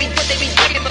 they be, what they be,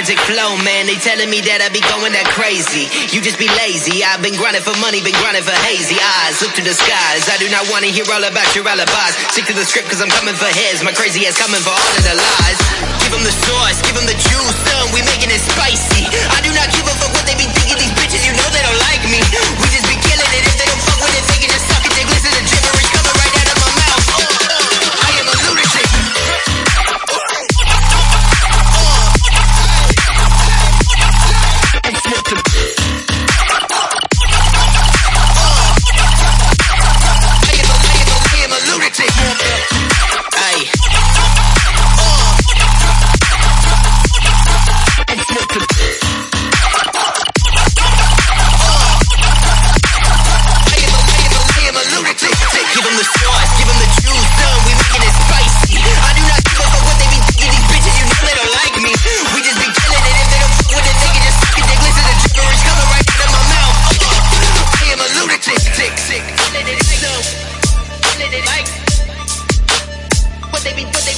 talented flow, man. They telling me that I be going that crazy. You just be lazy. I've been grinding for money, been grinding for hazy eyes. Look to the skies. I do not want to hear all about your alibis. Stick to the script, cause I'm coming for his. My crazy ass coming for all of the lies. Give him the source. give the juice. what they be doing.